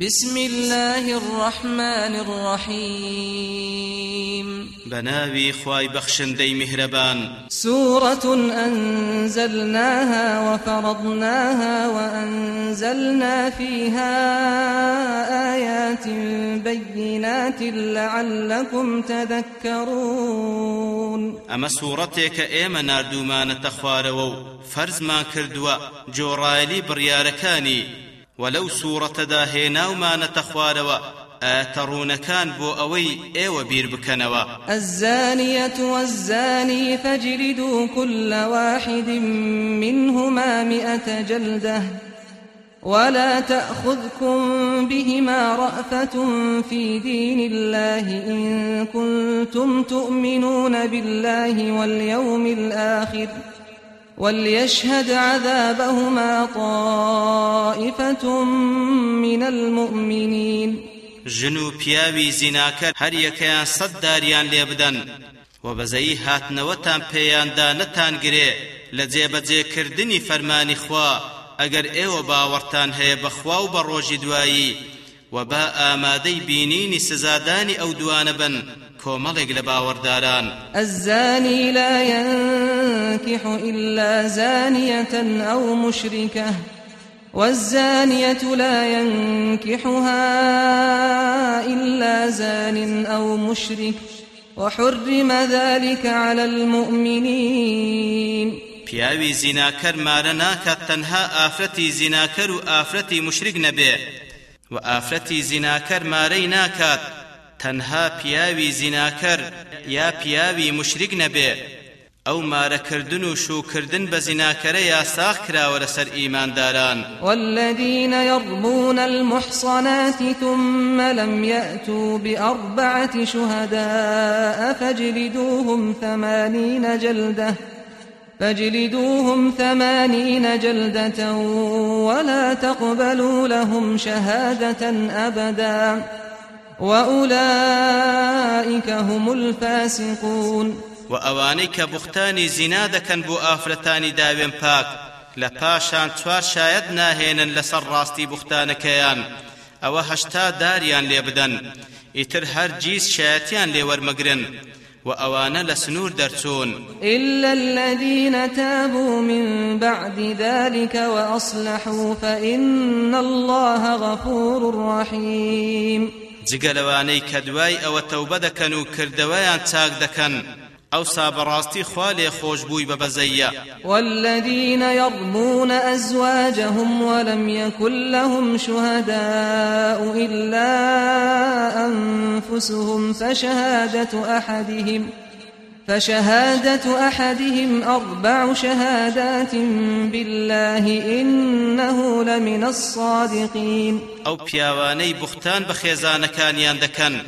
بسم الله الرحمن الرحيم. بناوي خواي بخشندي مهربان. سورة أنزلناها وفرضناها وأنزلنا فيها آيات بينات لعلكم تذكرون. أما سورتك إيما ناردومان تخوارو فرز ما كردوا جورايلي برياركاني ولو سوورەتەدا هێناومانەتە خوارەوە ئاتەڕوونەکان بۆ ئەوەی ئێوە بیر بکەنەوە الزانية والزاني فاجلدوا كل واحد منهما مئة جلدة ولا تأخذكم بهما رأفة في دين الله إن كنتم تؤمنون بالله واليوم الآخر ۖ. وليشهد عذابهما طائفة من المؤمنين. جنو پیاوی زیناکە هەر یەکەیان سەد داریان لێ بدەن و بەزەیی هاتنەوەتان پێیاندا نەتانگرێ لە جێبەجێکردنی فەرمانی خوا ئەگەر ئێوە باوەڕتان هەیە بەخوا و بە ڕۆژی دوایی و با ئامادەی بینینی سزادانی کۆمەڵێک لە باوەڕداران الزاني لا ينكح إلا زانية أو مشركة والزانية لا ينكحها إلا زان أو مشرك وحرم ذلك على المؤمنين. پیاوی زیناکەر مارە ناکات تەنها ئافرەتی زیناکەر و ئافرەتی مشرک نەبێ و ئافرەتی زیناکەر مارەی ناکات. تەنها پیاوی زیناکەر یا پیاوی مشرک نەبێ. ئەو مارەکردن و شوکردن بە زیناکەرە یاساخ کراوە لەسەر ئیمانداران. والذين يرمون المحصنات ثم لم يأتوا بأربعة شهداء فاجلدوهم ثمانين جلدة. فاجلدوهم ثمانين جلدة ولا تقبلوا لهم شهادة أبداً. وأولئك هم الفاسقون وە ئەوانەی کە بوختانی زینا دەکەن بۆ ئافرەتانی داوێن پاک لەپاشان چوار شایەد ناهێنن لەسەر ڕاستی بوختانەکەیان ئەوە هەشتا داریان لێ بدەن ئیتر هەرگیز شایەتیان لێ وەرمەگرن. وأوان لسنور درسون إلا الذين تابوا من بعد ذلك وأصلحوا فإن الله غفور رحيم جگەلەوانەی کە دوای ئەوە تەوبە دەکەن و کردەوەیان چاک دەکەن خوا لێ خۆش بووی بە بەزەیە. والذين يرمون أزواجهم ولم يكن لهم شهداء إلا أنفسهم فشهادة أحدهم فشهادة أحدهم أربع شهادات بالله إنه لمن الصادقين. أو بياواني بختان بخيزان كان يندكن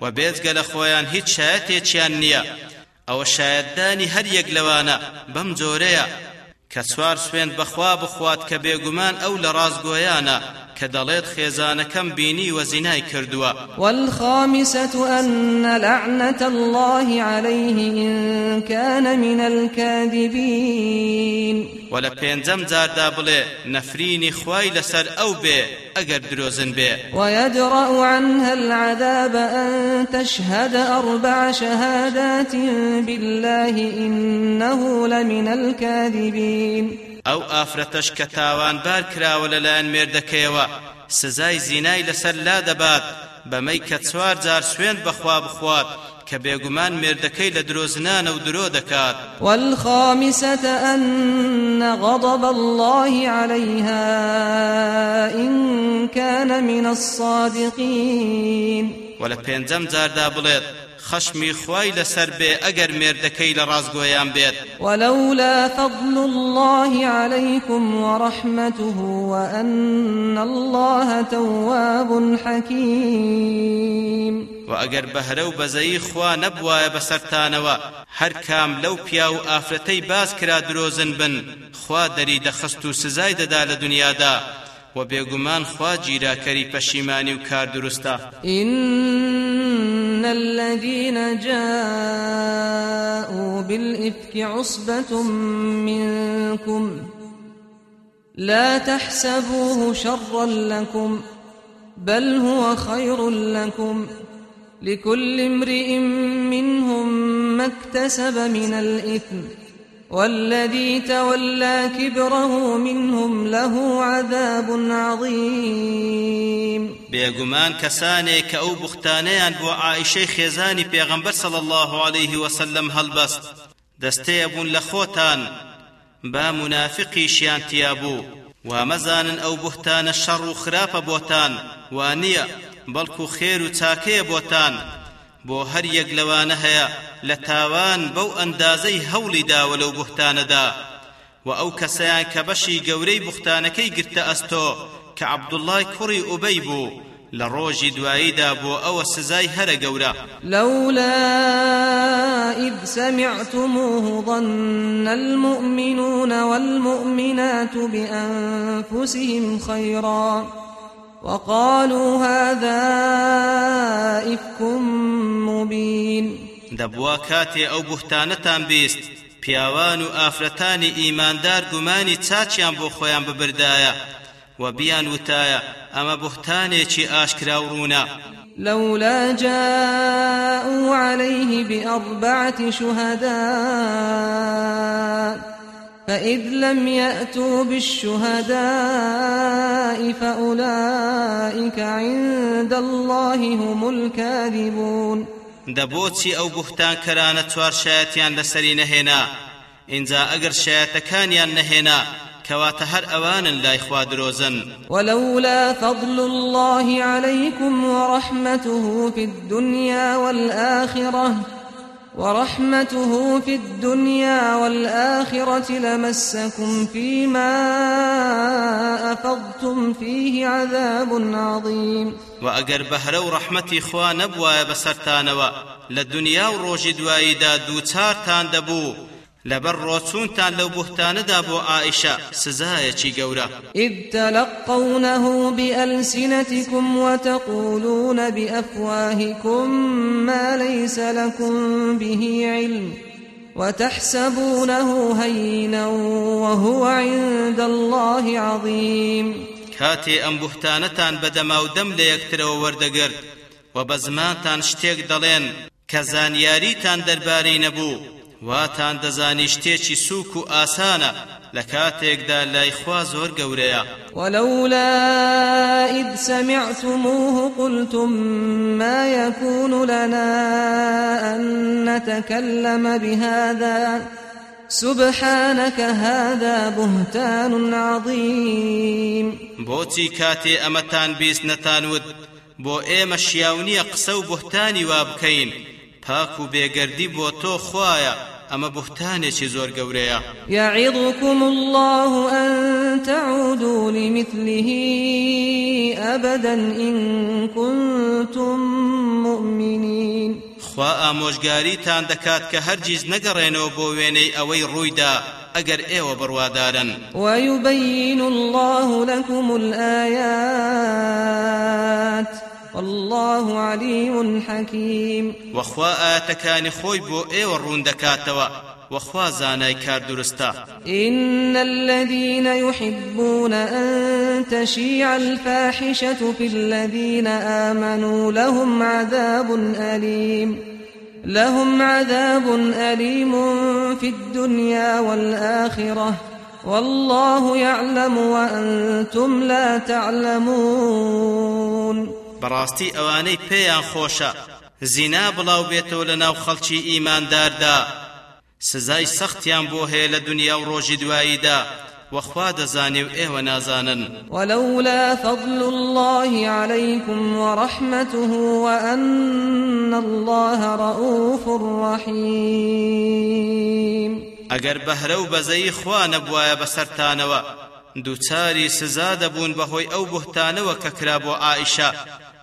وبيزق لخويان هيت شايتي نيا أو شايداني هر يقلوانا بمزوريا كسوار سوين بخوا بخوات كبيقمان أو لراز كدليت خيزان كم بيني وزناي كردوا والخامسة أن لعنة الله عليه إن كان من الكاذبين. وە لە پێنجەم جاردا بڵێ نەفرینی خوای لەسەر ئەو بێ ئەگەر درۆزن بێ ويدرأ عنها العذاب أن تشهد أربع شهادات بالله إنه لمن الكاذبين. ئەو ئافرەتەش کە تاوانبار کراوە لەلایەن مێردەکەیەوە. سزای زینای لەسەر لا دەبات بەمەی کە چوار جار سوێند بەخوا بخوات کە بێگومان مێردەکەی لە درۆزنانە و درۆ دەکات. غضب الله عليها إن كان من الصادقين. ولا پێنجەم جاردا بڵێت خشمي خواي لسر بي اگر مردكي لرازقويان بيت ولولا فضل الله عليكم ورحمته وأن الله تواب حكيم وأجر بهرو بزي خوا نبوا بسرتانوا هر كام لو بياو آفرتي باز كرا دروزن بن خوا دري دخستو سزاي دا لدنيا دا و بێگومان خوا گیراکەری پەشیمانی و کار دروستە. إن الذين جاءوا بالإفك عصبة منكم لا تحسبوه شرا لكم بل هو خير لكم. لكل امرئ منهم ما اكتسب من الإثم. والذي تولى كبره منهم له عذاب عظيم. بێگومان کەسانێک کە ئەو بوختانەیان بۆ عائشەی خێزانی پێغەمبەر صلی الله عليه وسلم بوون لە خۆتان. با منافقیشیان تیا بوو. وامەزانن ئەو بوختانە شەڕ و خراپە بۆتان. وانییە بەڵکو خێر و چاکەیە بۆتان. بۆ هەر یەک لەوانە هەیە لە تاوان بەو ئەندازەی هەوڵی داوە لەو بوختانەدا. و ئەو کەسەیان کە بەشی گەورەی بوختانەکەی گرتە ئەستۆ کە عەبدوڵای کوڕی ئوبەی بوو لە ڕۆژی دواییدا بۆ ئەوە سزای هەرە گەورە. لولا إذ سمعتموه ظن المؤمنون والمؤمنات بأنفسهم خيرا. وقالوا هذا إفك مبين. دەبوا کاتێ ئەو بوختانەتان بیست پیاوان و ئافرەتانی ئیماندار گومانی چاچیان بۆ خۆیان ببردایە. و بیان وتایە ئەمە بوختانێکی ئاشکرا و لولا جاءوا عليه بأربعة شهداء فإذ لم يأتوا بالشهداء فأولئك عند الله هم الكاذبون. دەبۆچی ئەو بوختان کەرانە چوار شایەتیان لەسەری نەهێنا ئینجا ئەگەر شایەتەکانیان نەهێنا کەواتە هەر ئەوانن لای خوا درۆزن ولولا فضل الله عليكم ورحمته في الدنيا والآخرة ورحمته في الدنيا والآخرة لمسكم فيما أفضتم فيه عذاب عظيم. وأجر بهرو رحمتي خوا نبوا بسرتانوا للدنيا وروج دوائدا دوتارتان دبو لەبەر ڕۆچوونتان لەو بوهتانەدا بۆ ئائیشە سزایەکی گەورە إذ تلقونه بألسنتكم وتقولون بأفواهكم ما ليس لكم به علم وتحسبونه هينا وهو عند الله عظيم. کاتێ ئەم بوهتانەتان بەدەما و دەم لە یەکترەوە وەردەگرت و بە زمانتان شتێک واتان دەزانی شتێکی سووک و ئاسانە لە کاتێکدا لای خوا زۆر گەورەیە. ولولا إذ سمعتموه قلتم ما يكون لنا أن نتكلم بهذا. سبحانك هذا بهتان عظيم. بۆچی کاتێ ئەمەتان بیست نەتانود بۆ ئێمە شیاونیە قسە و بوهتانی وا بکەین. پاک و بێگەردی بۆ تۆ خوایە ئەمە بوهتانێکی زۆر گەورەیە. يعظكم الله أن تعودوا لمثله أبدا إن كنتم مؤمنين خوا ئامۆژگاریتان دەکات کە هەرگیز نەگەڕێنەوە بۆ وێنەی ئەوەی ڕوویدا ئەگەر ئێوە بڕوادارن. ويبين الله لكم الآيات. والله عليم حكيم. وە خوا ئایەتەکانی خۆی بۆ ئێوە ڕوون دەکاتەوە وە خوا زانای کار دروستە إن الذين يحبون أن تشيع الفاحشة في الذين آمنوا لهم عذاب أليم. لهم عذاب أليم في الدنيا والآخرة. والله يعلم وأنتم لا تعلمون. بەڕاستی ئەوانەی پێیان خۆشە. زینا بڵاو بێتەوە لە ناو خەڵکی ئیمانداردا سزای سەختیان بۆ هەیە لە دنیا و ڕۆژی دواییدا. وخوا دەزانێ و ئێوە نازانن. ولولا فضل الله عليكم ورحمته وأن الله رؤوف رحيم. ئەگەر بەهرە و بەزەی خوا نەبوایە بەسەرتانەوە دووچاری سزا دەبوون بەهۆی ئەو بوهتانەوە کە کرا بۆ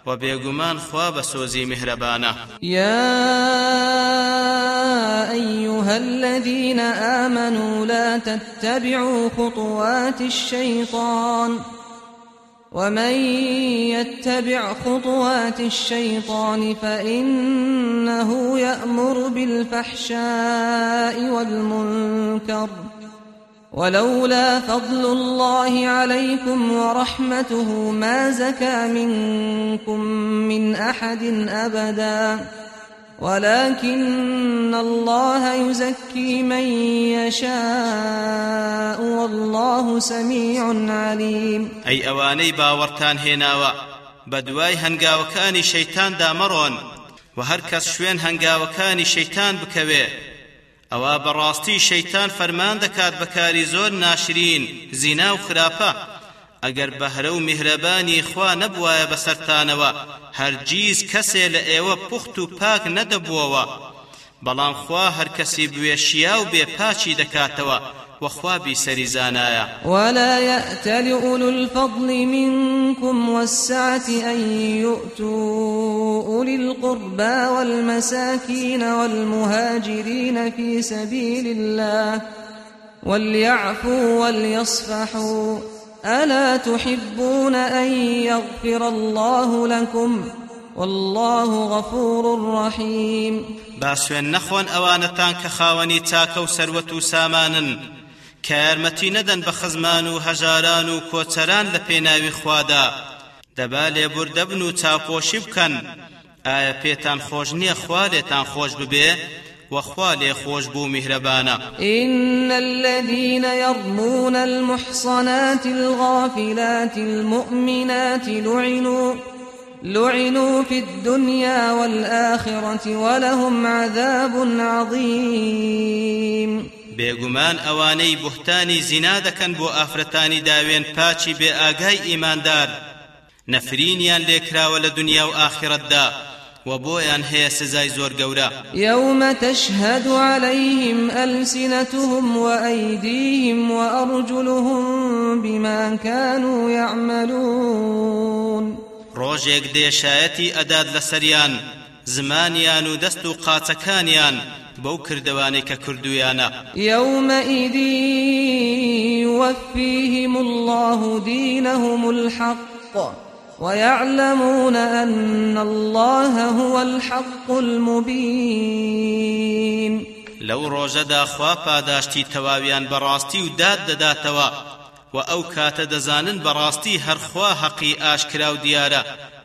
وبيغمان خواب سوزي مهربانا يا أيها الذين آمنوا لا تتبعوا خطوات الشيطان ومن يتبع خطوات الشيطان فإنه يأمر بالفحشاء والمنكر ولولا فضل الله عليكم ورحمته ما زكى منكم من أحد أبدا. ولكن الله يزكي من يشاء والله سميع عليم. أي أواني باورتان هناوا. بدواي هنگاوكاني شيطان دامرون. وهركس شوين هنگاوكاني شيطان بكوي. ئەوە بەڕاستی شەیتان فەرمان دەکات بەکاری زۆر ناشرین زینا و خراپە. ئەگەر بەهرە و میهرەبانی خوا نەبوایە بەسەرتانەوە هەرگیز کەسێ لە ئێوە پوخت و پاک نەدەبووەوە. بەڵام خوا هەر کەسی بوێشیا و بێپاچی دەکاتەوە. وخوا بيسري زانايا ولا يأتل أولو الفضل منكم والسعة أن يؤتوا أولي القربى والمساكين والمهاجرين في سبيل الله وليعفوا وليصفحوا. ألا تحبون أن يغفر الله لكم؟ والله غفور رحيم. باسوين نخوان أوانتان كخاوني تاكو سروة سامانا کە یارمەتی نەدەن بە خزمان و هەژاران خوادا. دەبا لێبوردە بن و چاپۆشی بکەن. ئایا پێتان خۆش نییە خوا لێتان خۆش ببێ؟ وخوا لێ خۆش بوو میهرەبانە. إن الذين يرمون المحصنات الغافلات المؤمنات لعنوا لعنوا في الدنيا والآخرة ولهم عذاب عظيم. بێگومان ئەوانەی بوختانی زینا دەکەن بۆ ئافرەتانی داوێن پاچی بێ ئاگای ئیماندار. نەفرینیان لێکراوە لە دنیا و ئاخرەتدا وبويان هي سزاي زور قورا يوم تشهد عليهم ألسنتهم وأيديهم وأرجلهم بما كانوا يعملون ڕۆژێک دێ شایەتی ئەدا لەسەریان زمانیان و دەست و قاچەکانیان بەو کردەوانەی کردوویانە يومئذ يوفيهم الله دينهم الحق ويعلمون أن الله هو الحق المبين. لەو ڕۆژەدا خوا پاداشتی تەواویان بەڕاستی و داد دەداتەوە و أو کات دزانن براستي هر خوا حقي آشکرا و دیارا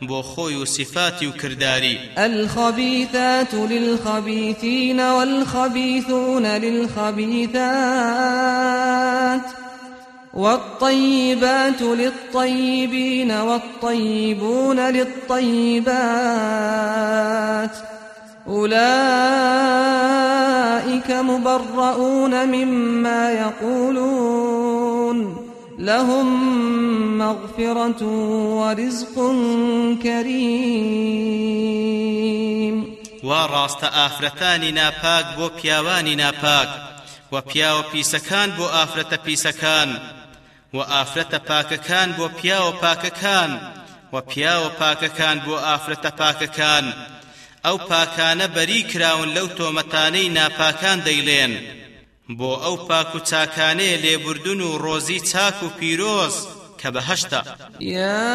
بو خوی و صفاتی و کرداری. الخبيثات للخبيثين والخبيثون للخبيثات والطيبات للطيبين والطيبون للطيبات أولئك مبرؤون مما يقولون لهم مغفرة ورزق كريم. وراست آفرتاني ناپاك بو پیاوانی ناپاك و پیاوە پیسەکان بۆ ئافرەتە پیسەکان و ئافرەتە پاکەکان بۆ پیاوە پاکەکان و پیاوە پاکەکان بۆ ئافرەتە پاکەکان. ئەو پاکانە بەری کراون لەو تۆمەتانەی ناپاکان دەیڵێن بۆ ئەو پاک و چاکانەیە لێبوردن و ڕۆزی چاک و پیرۆز كبهشتا يا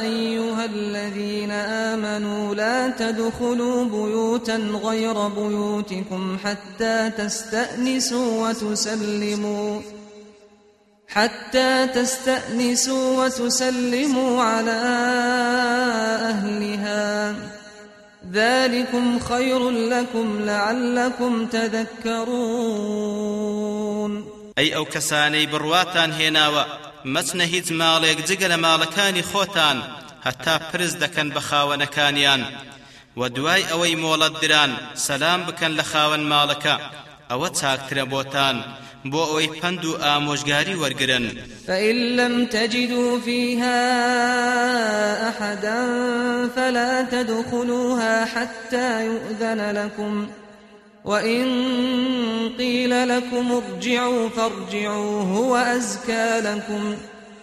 أيها الذين آمنوا لا تدخلوا بيوتا غير بيوتكم حتى تستأنسوا وتسلموا حتى تستأنسوا وتسلموا على أهلها. ذلكم خير لكم لعلكم تذكرون. ئەی ئەو کەسانەی بڕواتان هێناوە مەچنە هیچ ماڵێک جگە لە ماڵەکانی خۆتان هەتا پرس دەکەن بە خاوەنەکانیان و دران سەلام بکەن لە ماڵەکە ئەوە چاکترە بۆتان بۆ ئەوەی پند و ئامۆژگاری وەرگرن. فإن لم تجدوا فيها أحدا فلا تدخلوها حتى يؤذن لكم وإن قيل لكم ارجعوا فارجعوا هو أزكى لكم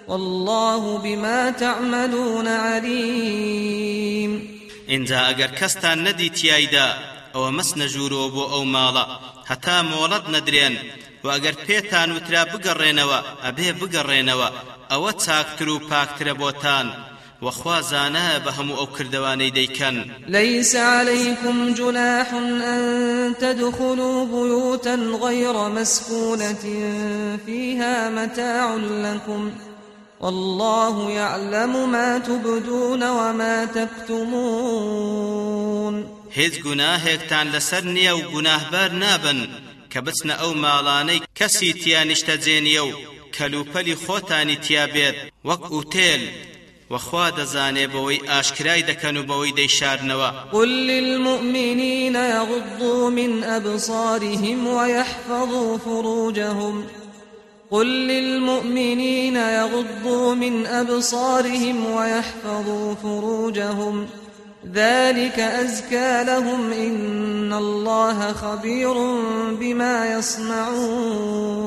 والله بما تعملون عليم. اینجا ئەگەر کەستان نەدی تیایدا ئەوە مەس نەژوورەوە بۆ ئەو ماڵە هەتا مۆڵەت نەدرێن. و ئەگەر پێتان وترا بگەڕێنەوە ئەبێ بگەڕێنەوە ئەوە چاکتر و پاکترە بۆتان. وخوا زانایە بە هەموو ئەو کردوانەی دەیکەن. ليس عليكم جناح أن تدخلوا بيوتا غير مسكونة فيها متاع لكم. والله يعلم ما تبدون وما تكتمون. هیچ گوناهێکتان لەسەر نییە و گوناهبار نابن. کە بچنە ئەو ماڵانەی کەسی تیانیشتەجێنیە و کەلوپەلی خۆتانی تیابێت وەک ئوتێل وخوا دەزانێ بەوەی ئاشکرای دەکەن و بەوەی قل للمؤمنين يغضوا من أبصارهم ويحفظوا فروجهم. قل للمؤمنين يغضوا من أبصارهم ويحفظوا فروجهم. ذلك أزكى لهم إن الله خبير بما يصنعون.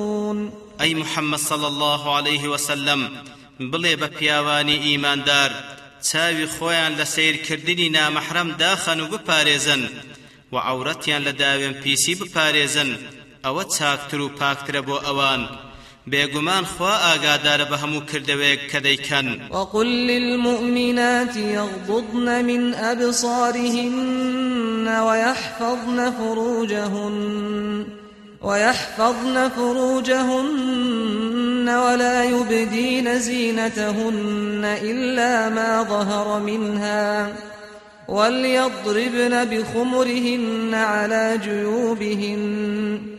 أي محمد صلى الله عليه وسلم بڵێ بە پیاوانی ئیماندار چاوی خۆیان لە سیرکردنی نامەحرەم داخەن و بپارێزن و عورەتیان لە داوێن پیسی بپارێزن ئەوان بێگومان خوا هەموو کردەوەیەک کە دەیکەن. وقل للمؤمنات يغضضن من أبصارهن ويحفظن فروجهن ويحفظن فروجهن ولا يبدين زينتهن إلا ما ظهر منها. وليضربن بخمرهن على جيوبهن.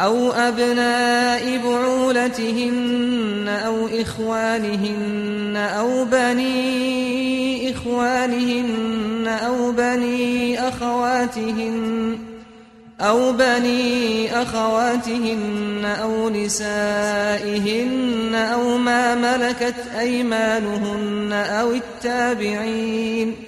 أو أبناء بعولتهن أو إخوانهن أو بني إخوانهن أو بني أخواتهن أو بني أخواتهن أو نسائهن أو ما ملكت أيمانهن أو التابعين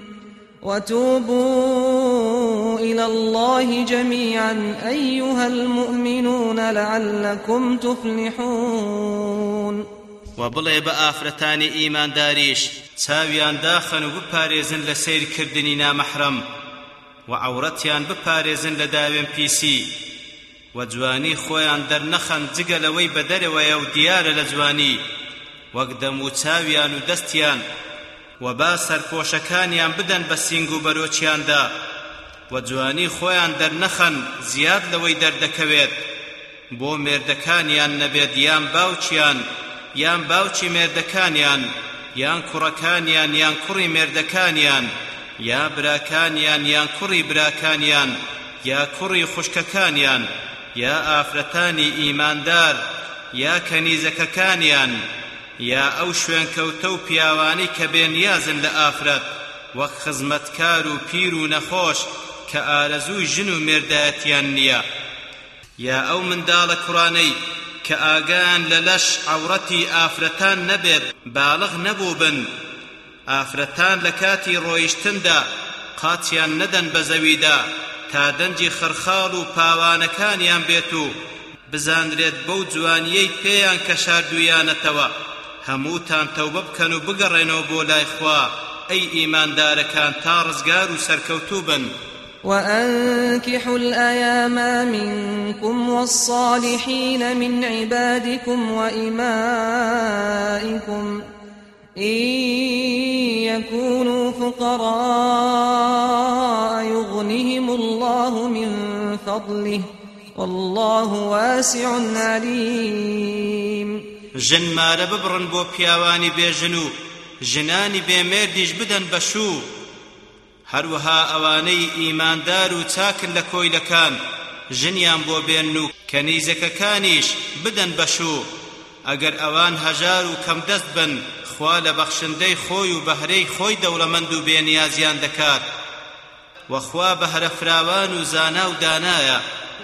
وتوبوا إلى الله جميعا أيها المؤمنون لعلكم تفلحون. وبڵێ بە ئافرەتانی ئیمانداریش چاویان داخەن و بپارێزن لە سیرکردنی نامەحرەم و عورەتیان بپارێزن لە داوێن پیسی و جوانی خۆیان دەرنەخەن جگە لەوەی بە دەرەوەیە و دیارە و و با سەرپۆشەکانیان بدەن بە سینگ و بەرۆچیاندا و جوانی خۆیان دەرنەخەن زیاد لەوەی دەردەکەوێت. بۆ مێردەکانیان نەبێت یان باوچیان یان باوچی مێردەکانیان یان کوڕەکانیان یان کوڕی مێردەکانیان یا براکانیان یان کوڕی براکانیان یا کوڕی خوشکەکانیان یا ئافرەتانی ئیماندار یا کەنیزەکەکانیان یا ئەو شوێنکەوتە و پیاوانی کە بێنیازن لە ئافرەت وەک خزمەتکار و پیر و نەخۆش کە ئارەزووی ژن و مێردایەتیان نییە. یا ئەو منداڵە کوڕانەی کە ئاگان لە لەش عەورەتی ئافرەتان نەبێت باڵغ نەبوو بن. ئافرەتان لە کاتی ڕۆیشتندا قاچیان نەدەن بە زەویدا تا دەنجی خەرخاڵ و پاوانەکانیان بێت و بزانرێت بەو جوانیەی پێیان کە شاردویانەتەوە هەمووتان تەوبە بکەن و بگەڕێنەوە بۆ لای خوا. ئەی ئیماندارەکان تا ڕزگار و سەرکەوتوو وأنكحوا الأيام منكم والصالحين من عبادكم وإمائكم إن يكونوا فقراء يغنهم الله من فضله والله واسع عليم ژن مارە ببڕن بۆ پیاوانی بێژن و ژنانی بێمێردیش بدەن بەشوو هەروەها ئەوانەی ئیماندار و چاکن لە کۆیلەکان ژنیان بۆ بێن و کەنیزەکەکانیش بدەن بەشوو ئەگەر ئەوان هەژار و کەم دەست بن خوا لە بەخشندەی خۆی و بەهرەی خۆی دەوڵەمەند و بێنیازیان دەکات. وەخوا بەهرە فراوان و زانا و دانایە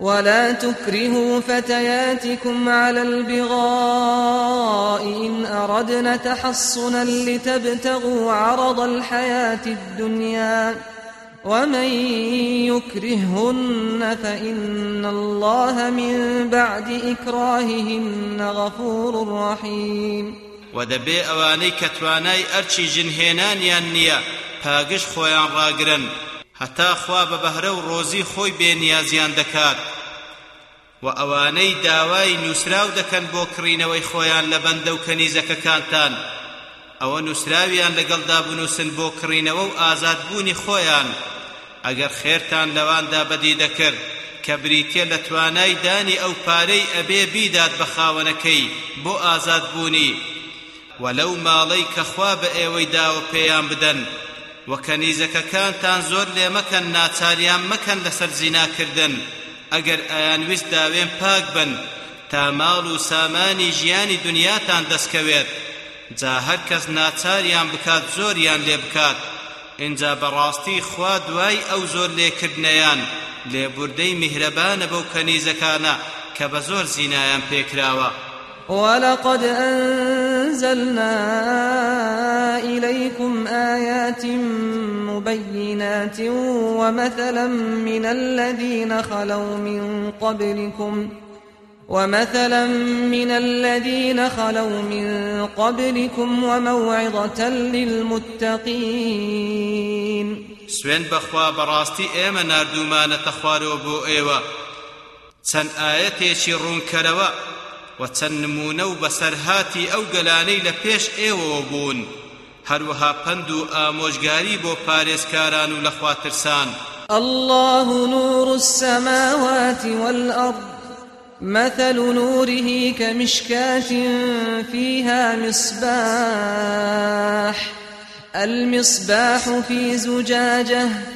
ولا تكرهوا فتياتكم على البغاء إن أردنا تحصنا لتبتغوا عرض الحياة الدنيا ومن يكرهن فإن الله من بعد إكراههن غفور رحيم. ئەوانەی کە توانای ئەرچی ژنهێنانیان نییە پاگش خۆیان ڕاگرن هەتا خوا بە بەهرە و ڕۆزی خۆی بێنیازیان دەکات. و ئەوانەی داوای نووسراو دەکەن بۆ کڕینەوەی خۆیان لە بەندە و کەنیزەکەکانتان. ئەوە نووسراویان لەگەڵدا بنووسن بۆ کڕینەوە و ئازادبوونی خۆیان. ئەگەر خێرتان لەواندا بەدی دەکرد کە بریتێ لە توانای دانی ئەو پارەی ئەبێ بیدات بە خاوەنەکەی بۆ ئازادبوونی. وەلەو ماڵەی کە خوا بە ئێوەی داوە پێیان بدەن و کەنیزەکەکانتان زۆر لێ مەکەن ناچاریان مەکەن لەسەر زیناکردن. ئەگەر ئایان ویست داوێن پاک بن تا ماڵ و سامانی ژیانی دنیاتان دەستکەوێت. جا هەر کەس ناچاریان بکات زۆریان لێ بکات. اینجا بەڕاستی خوا دوای ئەو زۆر لێکردنەیان. لێبوردەی میهرەبانە بەو کەنیزەکانە کە بە زۆر زینایان پێکراوە. ولقد أنزلنا إليكم آيات مبينات ومثلا من الذين خلوا من قبلكم ومثلا من الذين خلوا من قبلكم وموعظة للمتقين. سوێن بەخوا بەڕاستی ئێمە نردومانەتە خوارەوە بۆ ئێوە. چەند ئاەتێکی ڕوونکەرەوە و چەند نمونە و بەسەرهاتی ئەو گەلانەی لە پێش ئێوەوە بوون. هەروەها پند و ئامۆژگاری الله نور السماوات والأرض مثل نوره كمشكاة فيها مصباح. المصباح في زجاجة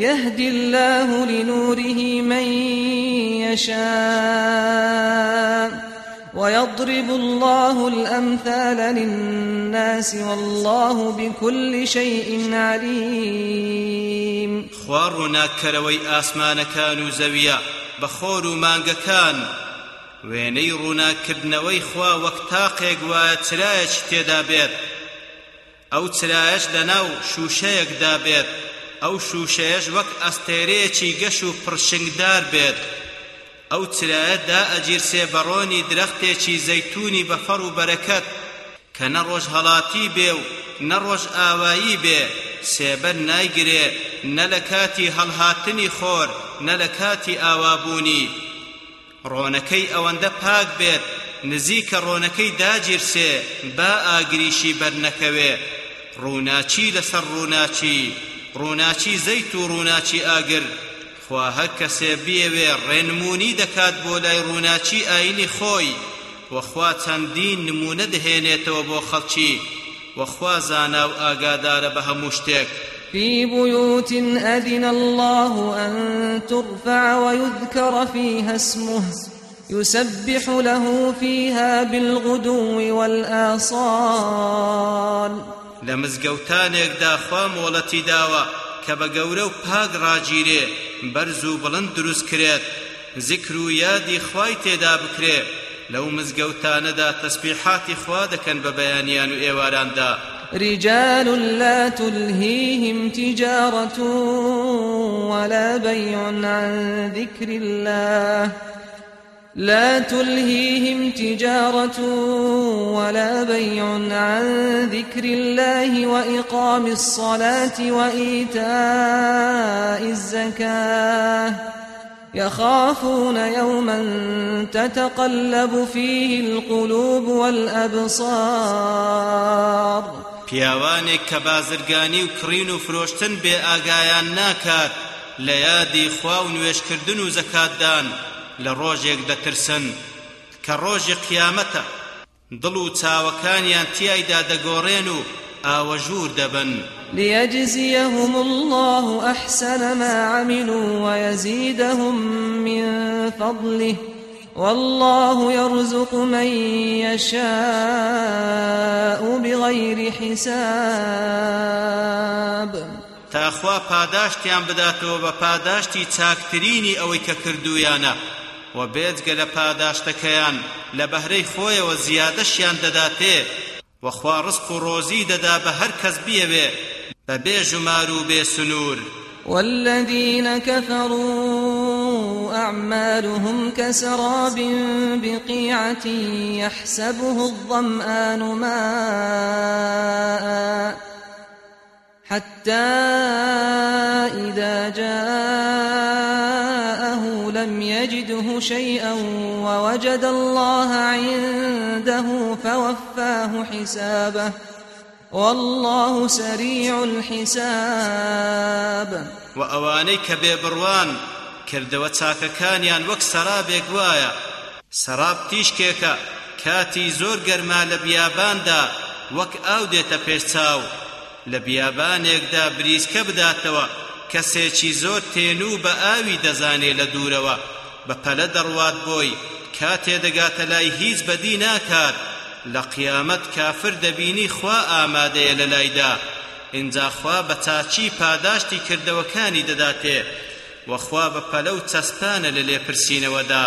يهدي الله لنوره من يشاء ويضرب الله الأمثال للناس والله بكل شيء عليم. خوار ناكروي آسمان كانوا زويا بخور مانگا كان وێنەی ڕووناکردنەوەی خوا وەک تاقێک وایە چرایەک تێدا بێت. ئەو چرایەش ئەو شوشەیەش وەک ئەستێرەیەکی گەش و پڕشنگدار بێت. ئەو چرایەتدا ئەگیر سێبەڕۆنی درەختێکی زەیتونی بە فەڕ و بەرەکەت. کە نە ڕۆژ هەڵاتی بێ و نە ڕۆژ ئاوایی بێ سێبەر نایگرێ نە لە کاتی هەڵهاتنی خۆر نە لە کاتی ئاوابوونی. ڕۆنەکەی ئەوەندە پاک بێت نزیکە ڕۆنەکەی داگیرسێ با ئاگریشی بەرنەکەوێ ڕووناچی لەسەر ڕووناچی. ڕووناچی زەیت و ڕووناچی ئاگر. خوا هەر کەسێ بێوێ ڕێنمونی دەکات بۆ لای ڕووناچی ئاینی خۆی. وەخوا چەندین نمونە دەهێنێتەوە بۆ خەڵکی. وەخوا زانا و ئاگادارە بە هەموو شتێک. في بيوت أذن الله أن ترفع ويذكر فيها اسمه. يسبح له فيها بالغدو والآصال. لمزگەوتانێکدا خوا مۆڵەتی داوە کە بە گەورە و پاک ڕاگیرێ بەرز و بڵند دروست کرێت ذکر و یادی خوای تێدا بکرێ. لەو مزگەوتانەدا تەسبیحاتی خوا دەکەن بە بەیانیان و ئێواراندا. رجال لا تلهيهم تجارة ولا بيع عن ذكر الله. لا تلهيهم تجارة ولا بيع عن ذكر الله وإقام الصلاة وإيتاء الزكاة. يخافون يوما تتقلب فيه القلوب والأبصار. پیاوانێک کە بازرگانی و کڕین و فرۆشتن بێ ئاگایان ناکات لە و لە ڕۆژێک دەترسن کە ڕۆژی قیامەتە دڵ و چاوەکانیان تیایدا دەگۆڕێن و ئاوەژوور دەبن. ليجزيهم الله أحسن ما عملوا ويزيدهم من فضله والله يرزق من يشاء بغير حساب. تاخوا پاداشتیان بداتەوە بە پاداشتی چاکترینی ئەوەی کە کردویانە و بێجگە لە پاداشتەکەیان لە بەهرەی خۆیەوە زیادەشیان دەداتێ وەخوا ڕزق و ڕۆزی دەدا بە هەر کەس بیەوێ. بە بێژومار و بێسنوور والذين كفروا أعمالهم كسراب بقيعة يحسبه الظمآن ماء. حتى إذا جاءه لم يجده شيئا ووجد الله عنده فوفاه حسابه. والله سريع الحساب. وأواني كبي بروان کردەوە چاکەکانیان وەک سەرابێک وایە سەراب تیشکێکە کاتی زۆر گەرما لە بیاباندا وەک ئاو دێتە لە بیابانێکدا بریسکە بداتەوە کەسێکی زۆر تێنوو بە ئاوی دەزانێ لە دوورەوە. بە پەلە دەڕوات بۆی کاتێ دەگاتە لای هیچ بەدی ناکات. لە قیامەت کافر دەبینی خوا ئامادەیە لە لایدا. ئینجا خوا بە چاچی پاداشتی کردەوەکانی دەداتێ وخوا بەپەلە و چەسپانە لە لێپرسینەوەدا.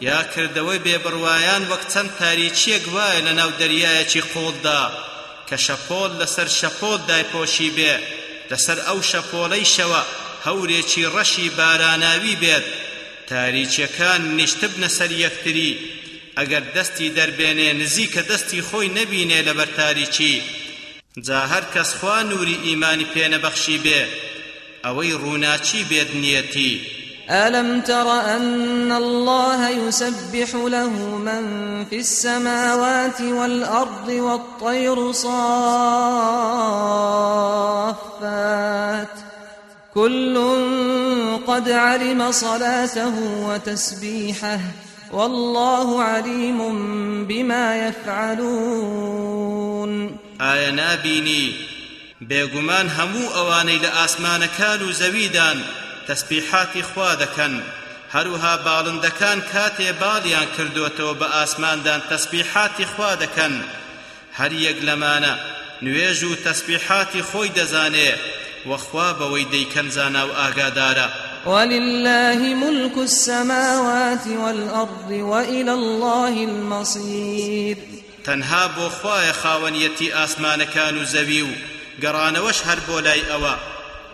یا کردەوەی بێبڕوایان وەک چەند تاریچیەک وایە لە ناو دەریایەکی قوڵدا کە شەپۆل لەسەر شەپۆل دایپۆشی بێ لەسەر ئەو شەپۆلەی شەوە هەورێکی ڕەشی باراناوی بێت. تاریچیەکان نیشتبنە سەر یەکتری ئەگەر دەستی دەربێنێ نزیکە دەستی خۆی نەبینێ لەبەر تاریچی. جا هەر کەس خوا نووری ئیمانی پێنەبەخشی بێ ئەوەی ڕووناچی بێت نیەتی. ألم تر أن الله يسبح له من في السماوات والأرض والطير صافات؟ كل قد علم صلاته وتسبيحه والله عليم بما يفعلون. ئایا نابینی بێگومان هەموو ئەوانەی لە ئاسمانەکان و زەویدان تەسبیحاتی خوا دەکەن. هەروها باڵندەکان کاتێ باڵیان کردوێتەوە بە ئاسماندان تەسبیحاتی خوا دەکەن. هەر یەک لەمانە نوێژ و تەسبیحاتی خۆی دەزانێ وەخوا بەوەی دەیکەن زانا و ئاگادارە. ولله ملك السماوات والأرض وإلى الله المصير تەنها بۆ خوایە خاوەنیەتی ئاسمانەکان و زەوی و گەڕانەوەش هەر بۆ لای ئەوە.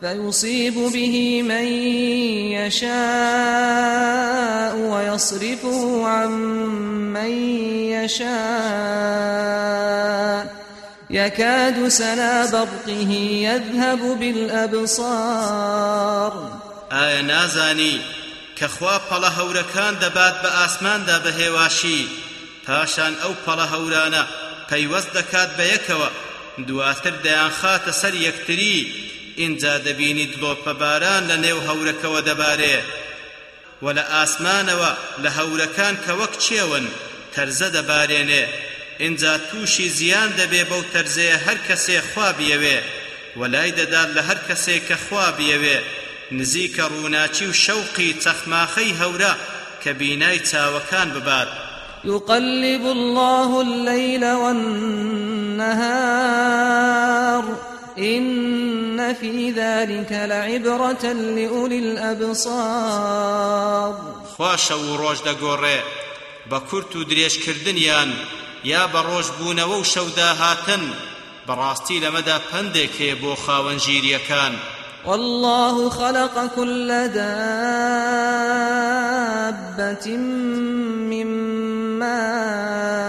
فيصيب به من يشاء ويصرفه عن من يشاء يكاد سنا برقه يذهب بالأبصار ئایا نازانی کەخوا پەڵە هەورەکان دەبات بە ئاسماندا بە هێواشی پاشان ئەو پەڵە هەورانە پەیوەست دەکات بە یەکەوە دواتر دەیان خاتە سەر یەکتری ئینجا دەبینی دڵۆپە باران لە نێو هەورەکەوە دەبارێ. و لە ئاسمانەوە لە هەورەکان کە وەک چێون تەرزە دەبارێنێ. ئینجا تووشی زیان دەبێ بەو تەرزەیە هەر کەسێ خوا بیەوێ. وەلای دەدات لە هەر کەسێ کە خوا بیەوێ. نزیکە ڕووناچی و شەوقی چەخماخەی هەورە کە بینای چاوەکان ببات. يقلب الله الليل والنهار إن في ذلك لعبرة لأولي الأبصار. خواشە و ڕۆژ دەگۆڕێ. بە کورت و درێژکردنیان یا بە ڕۆژبوونەوە و شەودا هاتن بەڕاستی لەمەدا پندێک هەیە بۆ خاوەنگیریەکان والله خلق كل دابة من ماء.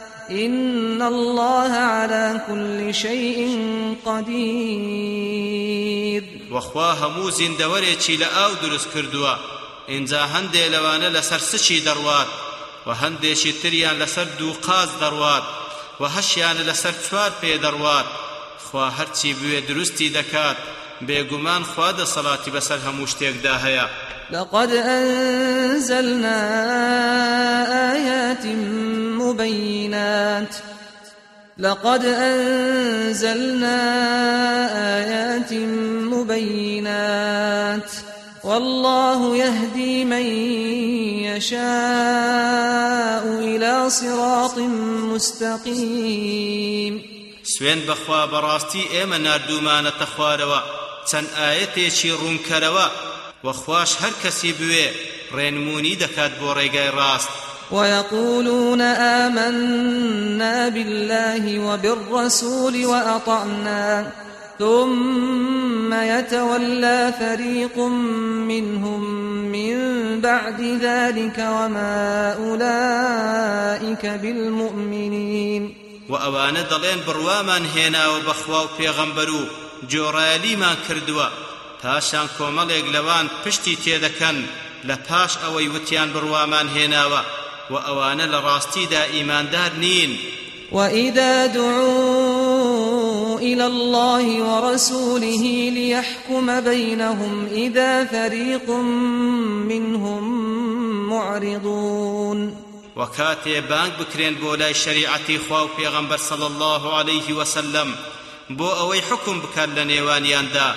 إن الله على كل شيء قدير. وەخوا هەموو زیندەوەرێکی لە ئاو دروست کردووە. ئینجا هەندێ لەوانە لەسەر سچی دەڕوات و هەندێکی تریان لەسەر دوو قاز دەڕوات و هەشیانە لەسەر چوار پێ دەڕوات. خوا هەرچی بوێ دروستی دەکات بێگومان خوا دەسەڵاتی بەسەر هەموو شتێکدا هەیە. لقد أنزلنا آيات مبينات لقد أنزلنا آيات مبينات. والله يهدي من يشاء إلى صراط مستقيم. سوێن بەخوا بەڕاستی ئێمە نردومانەتە خوارەوە چەند ئاەتێکی ڕوونکەرەوە وەخواش هەر کەسی بوێ ڕێنمونی دەکات بۆ ڕێگای ڕاست ويقولون آمنا بالله وبالرسول وأطعنا. ثم يتولى فريق منهم من بعد ذلك وما أولئك بالمؤمنين. وأوان دلين بروامان هنا وبخوا وبيغمبرو جورالي ما كردوا. پاشان کۆمەڵێک لەوان پشتی تێدەکەن لە پاش ئەوەی وتیان بڕوامان و ئەوانە لە ڕاستیدا ئیماندار نین وإذا دعوا إلى الله ورسوله ليحكم بينهم إذا فريق منهم معرضون. وە کاتێ بانگ بکرێن بۆلای شەریعەتی خوا و پێغەمبەر صلى الله عليه وسلم. بۆ ئەوەی حوکم بکا لەنێوانیاندا.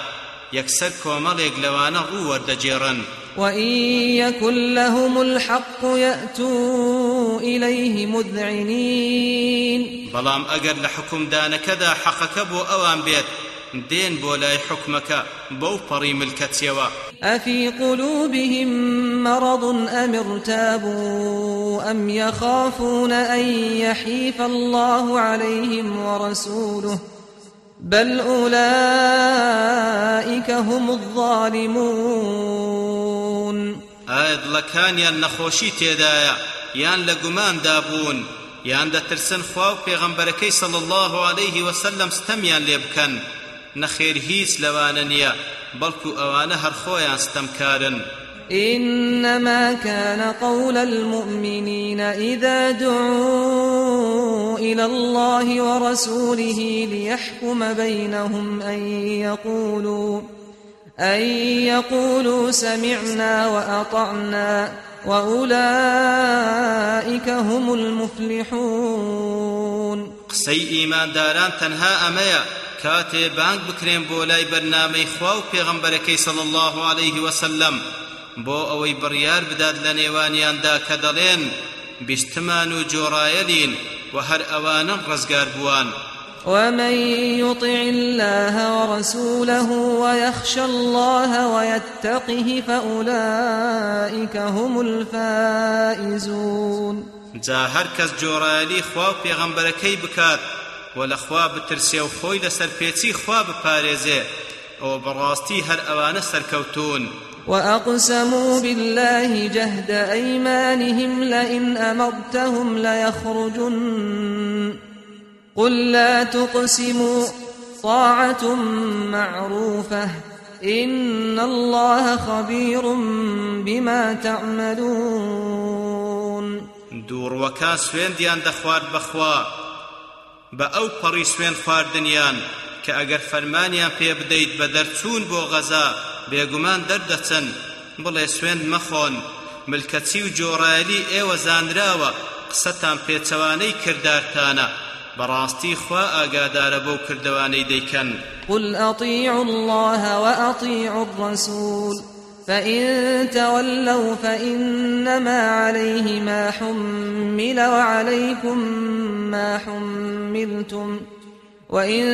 یەکسەر کۆمەڵێک لەوانە ڕوو وەردەگێڕن وإن يكن لهم الحق يأتوا إليه مذعنين بلام أجر لحكم دانكدا حقك بو أوان بيت دين بولاي حكمك بو بري ملكتيوا أفي قلوبهم مرض أم ارتابوا أم يخافون أن يحيف الله عليهم ورسوله بل أولئك هم الظالمون ئایا دڵەکانیان نەخۆشی تێدایە یان لە گومان دابوون یان دەترسن خوا و پێغەمبەرەکەی صلی الله عليه وسلم ستەمیان لێ بکەن نەخێر هیچ لەوانە نییە بەڵکو ئەوانە هەر خۆیان ستەمکارن. إنما كان قول المؤمنين إذا دعوا إلى الله ورسوله ليحكم بينهم أن يقولوا أن يقولوا سمعنا وأطعنا وأولئك هم المفلحون. قسەی ئیمانداران تەنها ئەمەیە. کاتێ بانگ بکرێن بۆ لای بەرنامەی خوا و صلی الله عليه وسلم. بۆ ئەوەی بڕیار بدات لە نێوانیاندا کە دەڵێن بیستمان و جۆڕایەلین و هەر ئەوانە ڕزگار بووان. ومن يطع الله ورسوله ويخشى الله ويتقه فأولئك هم الفائزون. جا هەر کەس جۆرایەلی خوا و پێغەمبەرەکەی بکات و لە خوا بترسێ و خۆی لەسەر پێچی خوا بپارێزێ ئەوە بەڕاستی هەر ئەوانە سەرکەوتون وأقسموا بالله جهد أيمانهم لئن أمرتهم ليخرجن. قل لا تقسموا طاعة معروفة. إن الله خبير بما تعملون. دووڕوەکان سوێندیان دەخوارد بەخوا. بە ئەو پەڕی سوێند خواردنیان کە ئەگەر فەرمانیان پێ بدەیت بە دەرچوون بۆ غەزا بێگومان دەردەچن. بڵێ سوێند مەخۆن. ملکەچی و گوێڕایەڵی ئێوە زانراوە. قسەتان پێچەوانەی کردارتانە. بەڕاستی خوا ئاگادارە بەو کردوانەی دەیکەن. قل أطيعوا الله وأطيعوا الرسول. فإن تولوا فإنما عليه ما حمل وعليكم ما حملتم. وإن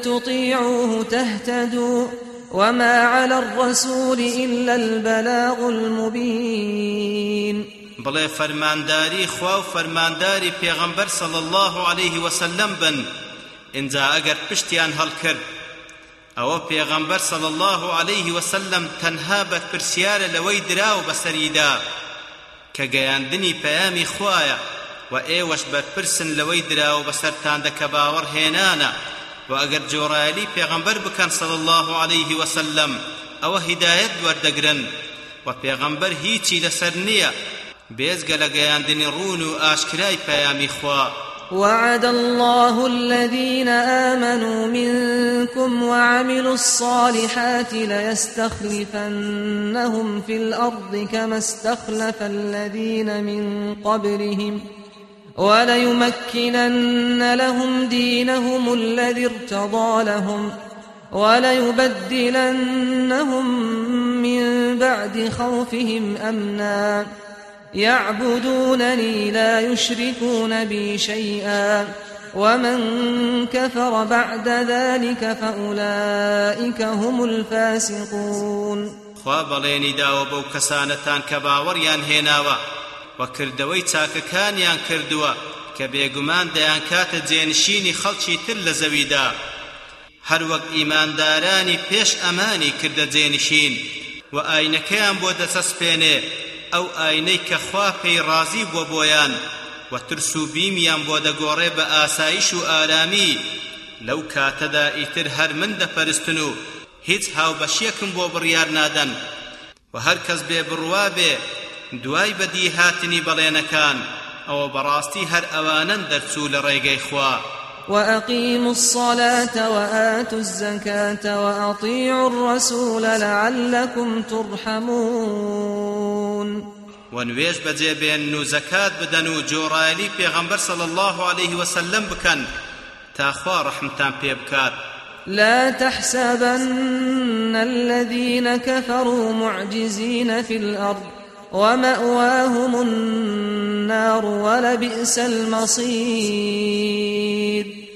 تطيعوه تهتدوا. وما على الرسول إلا البلاغ المبين بڵێ فەرمانداری خوا و فەرمانداری پێغەمبەر صلی الله عليه وسلم بن اینجا ئەگەر پشتیان هەڵکرد ئەوە پێغەمبەر صلی الله عليه وسلم تەنها بەرپرسیارە لەوەی دراو بەسەریدا کە گەیاندنی پەیامی خوایە و ئێوەش بەرپرسن لەوەی دراو بەسەرتاندا کە باوەڕ هێنانە و ئەگەر جۆڕایەلی پێغەمبەر بکەن صلی الله عليه وسلم ئەوە هیدایەت وەردەگرن و پێغەمبەر هیچی لەسەر نییە. بێزگە لە گەیاندنی ڕون و ئاشکرای خوا. وعد الله الذين آمنوا منكم وعملوا الصالحات ليستخلفنهم في الأرض كما استخلف الذين من قبلهم. وليمكنن لهم دينهم الذي ارتضى لهم وليبدلنهم من بعد خوفهم أمنا يعبدونني لا يشركون بي شيئا ومن كفر بعد ذلك فأولئك هم الفاسقون خوا بەڵێنی داوە بەو کەسانەتان کە باوەڕیان هێناوە و کردەوەی چاکەکانیان کردووە کە بێگومان دەیان کاتە جێنشینی خەڵکی تر لە زەویدا. هەروەک ئیماندارانی پێش ئەمانی کردە جێنشین و ئاینەکەیان بۆ دەسەسپێنێ ئەو ئاینەی کە خوا پێی ڕازی بووە بۆیان و ترس و بیمیان بۆ دەگۆڕێ بە ئاسایش و ئارامی. لەو کاتەدا ئیتر هەر من دەپەرستن و هیچ هاوبەشیەکم بۆ بڕیار نادەن و هەر کەس بێ بڕوا بێ دوای بەدی هاتنی بەڵێنەکان ئەوە بەڕاستی هەر ئەوانن دەرچوو لە ڕێگەی خوا. وأقيموا الصلاة وآتوا الزكاة وأطيعوا الرسول لعلكم ترحمون. ونوێژ بەجێبێن و زەکات بدەن و جۆڕایەلی پێغەمبەر صلی الله عليه وسلم بکەن. تا خوا ڕەحمتان پێ بکات. لا تحسبن الذين كفروا معجزين في الأرض. ومأواهم النار ولبئس المصير.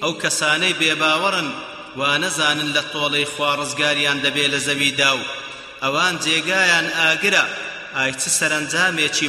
ئەو کەسانەی بێباوەڕن وا نەزانن لە تۆڵەی خوا ڕزگاریان دەبێ لە زەویدا و ئەوان جێگایان ئاگرە ئای چ سەرنجامێکی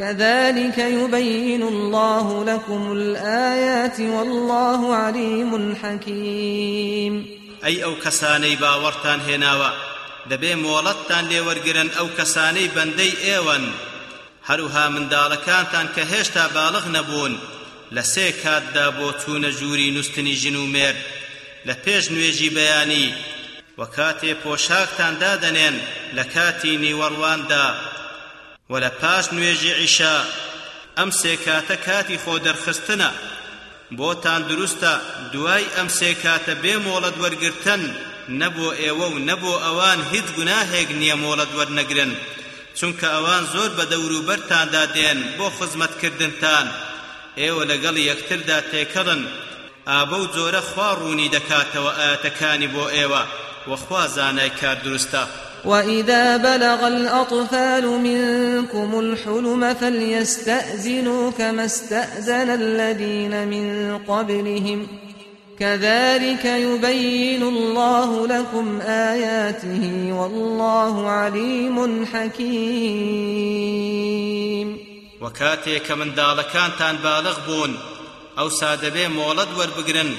كذلك يبين الله لكم الآيات والله عليم حكيم. ئەی ئەو کەسانەی باوەڕتان هێناوە دەبێ مۆڵەتتان لێوەرگرن ئەو کەسانەی بەندەی ئێوەن هەروها منداڵەکانتان کە هێشتا باڵغ نەبوون لە سێ کاتدا بۆ چوونە ژووری نوستنی ژن و مێر لە پێش نوێژی بەیانی و کاتێ پۆشاکتان دادەنێن لە کاتی نیوەڕواندا و لە پاش نوێژی عیشا. ئەم سێ کاتە کاتی خۆ دەرخستنە. بۆتان دروستە دوای ئەم سێ کاتە بێ مۆڵەت وەرگرتن. نەبوو ئێوە و نەبوو ئەوان هیچ گوناهێک نییە مۆڵەت وەرنەگرن. چونکە ئەوان زۆر بە دەوروبەرتاندا دێن بۆ خزمەتکردنتان. ئێوە لەگەڵ یەکتردا تێکەڵن. ئابە و جۆرە خوا ڕوونی دەکاتەوە ئاەتەکانی بۆ ئێوە. وەخوا زانای کار دروستە. وإذا بلغ الأطفال منكم الحلم فليستأذنوا كما استأذن الذين من قبلهم كذلك يبين الله لكم آياته والله عليم حكيم وكاتيك من دالكانتان بالغ بون ئەو سادەبێ مۆڵەت وەربگرن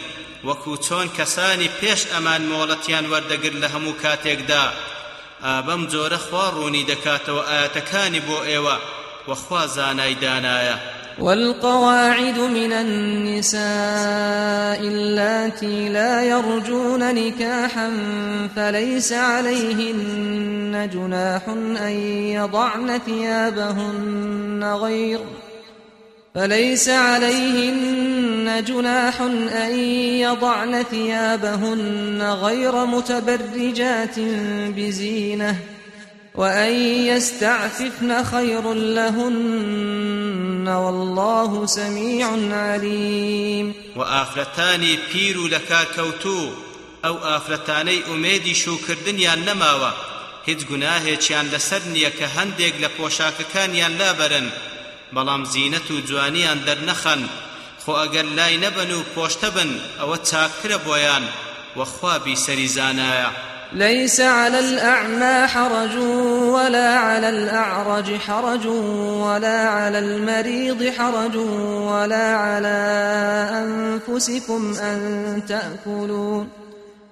وەکو چۆن کەسانی پێش ئەمان مۆڵەتیان وەردەگر لە هەموو ئابەم جۆرە خوا ڕوونی دەکاتەوە ئاەتەکانی بۆ ئێوە وەخوا زانای دانایە. والقواعد من النساء اللاتي لا يرجون نكاحا فليس عليهن جناح أن يضعن ثيابهن غير فليس عليهن جناح أن يضعن ثيابهن غير متبرجات بزينة وأن يستعففن خير لهن والله سميع عليم. وە ئافرەتانی پیر و لەکار کەوتوو ئەو ئافرەتانەی ئومێدی شوو کردنیان نماوە هیچ گوناهێکیان لەسەر نییە کە هەندێک لە پۆشاکەکانیان لابەرن. بەڵام زینەت و جوانیان دەرنەخەن. خۆ ئەگەر لای نەبن و پۆشتە بن ئەوە چاکرە بۆیان. وەخوا بیسەری زانایە. ليس على الأعمى حرج ولا على الأعرج حرج ولا على المريض حرج ولا على أنفسكم أن تأكلوا.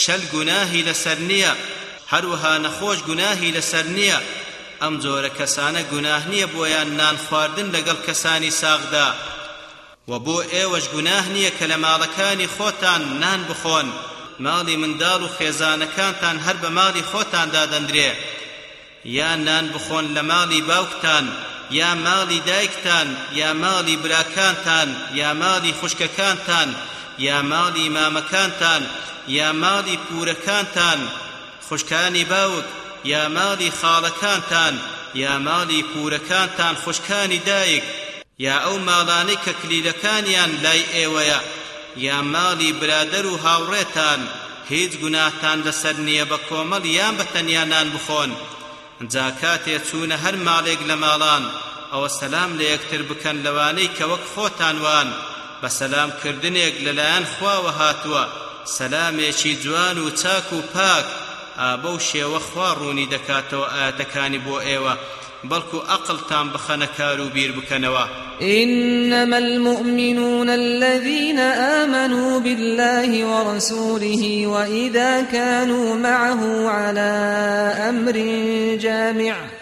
شەل گوناهی لەسەر نییە هەروەها نەخۆش گوناهی لەسەر نییە. ئەم جۆرە کەسانە گوناه نییە بۆیان نان خواردن لەگەڵ کەسانی ساغدا. و بۆ ئێوەش گوناه نییە کە لە ماڵەکانی خۆتان نان بخۆن. ماڵی منداڵ و خێزانەکانتان هەر بە ماڵی خۆتان دادەندرێ. یا نان بخۆن لە ماڵی باوکتان یا ماڵی دایکتان یا ماڵی براکانتان یا ماڵی خوشکەکانتان یا ماڵی مامەکانتان یا ماڵی پورەکانتان خوشکانی باوک یا ماڵی خاڵەکانتان یا ماڵی پورەکانتان خوشکانی دایک یا ئەو ماڵانەی کە کلیلەکانیان لای ئێوەیە یا ماڵی برادەر و هاوڕێتان هیچ گوناهتان لەسەر نییە بە کۆمەڵ یان بە تەنیانان بخۆن. جا کاتێ چوونە هەر ماڵێک لە ماڵان ئەوە سەلام لە یەکتر بکەن لەوانەی کە وەک خۆتان وان. بە سەلامکردنێک لەلایەن خواوە هاتووە. سەلامێکی جوان و چاک و پاک ئابە و شێوە خوا ڕوونی دەکاتەوە ئاەتەکانی بۆ ئێوە بەڵکو ئەقلتان بخەنە کار و بیر بکەنەوە. إنما المؤمنون الذين آمنوا بالله ورسوله وإذا كانوا معه على أمر جامع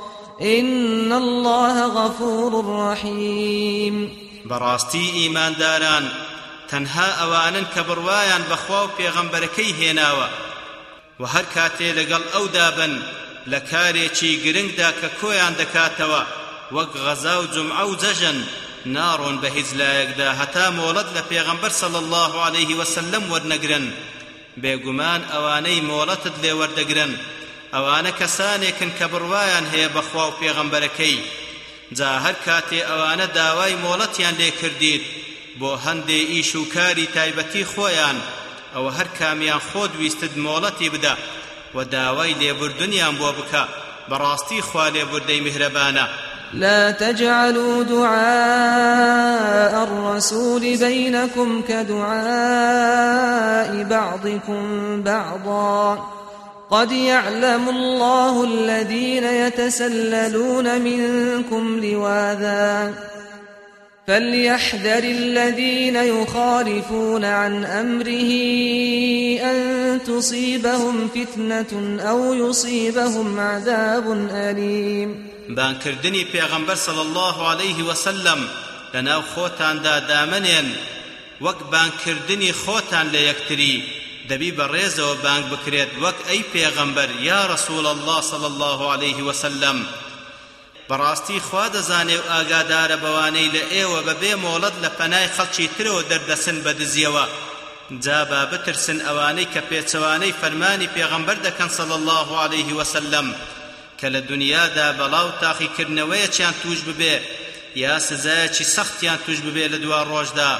إن الله غفور رحيم. براستي إيمان داران تەنها ئەوانن کە بڕوایان بەخوا و پێغەمبەرەکەی هێناوە. و هەر کاتێ لەگەڵ ئەودا بن لە کارێکی گرنگدا کە کۆیان دەکاتەوە وەک غەزا و جمعە و جەژن ناڕۆن بە هیچ لایەکدا هەتا مۆڵەت لە پێغەمبەر صلی الله عليه وسلم وەرنەگرن. بێگومان ئەوانەی مۆڵەتت لێ وەردەگرن ئەوانە کەسانێکن کە بڕوایان هەیە بەخوا و پێغەمبەرەکەی. جا هەر کاتێ ئەوانە داوای مۆڵەتیان لێ کردید بۆ هەندێ ئیش و کاری تایبەتی خۆیان ئەوە هەر کامیان خۆت ویستت مۆڵەتی بدە و داوای لێبوردنیان بۆ بکە. بەڕاستی خوا لێبوردەی میهرەبانە. لا تجعلوا دعاء الرسول بينكم كدعاء بعضكم بعضا. قد يعلم الله الذين يتسللون منكم لواذا فليحذر الذين يخالفون عن أمره أن تصيبهم فتنة أو يصيبهم عذاب أليم بانگ کردنی پێغەمبەر صلى الله عليه وسلم لەناو خۆتاندا دامەنێن وەک بانگکردنی خۆتان لە دەبێ بەڕێزەوە بانگ بکرێت وەک ئەی پێغەمبەر يا رسول الله صلى الله عليه وسلم براستي خواد زاني و آقادار بواني لئيو ببي مولد لپناي خلچي ترو دردسن بدزيوا جابا بترسن اواني كبيتواني فرماني پیغمبر دكن صلى الله عليه وسلم كلا دنيا دا بلاو تاخي كرنوية چان توج ببي يا سزايا چي سخت يان توج ببي لدوار روش دا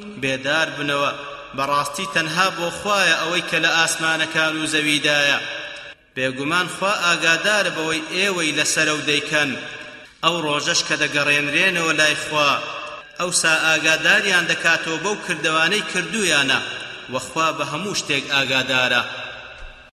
بێدار بنەوە. بەڕاستی تەنها بۆ خوایە ئەوەی کە لە ئاسمانەکان و زەویدایە. بێگومان خوا ئاگادارە بەوەی ئێوەی لەسەرە و دەیکەن. ئەو ڕۆژەش کە دەگەڕێنرێنەوە لای خوا. ئەوسا ئاگاداریان دەکاتەوە بەو کردوانەی کردویانە وەخوا بە هەموو شتێک ئاگادارە.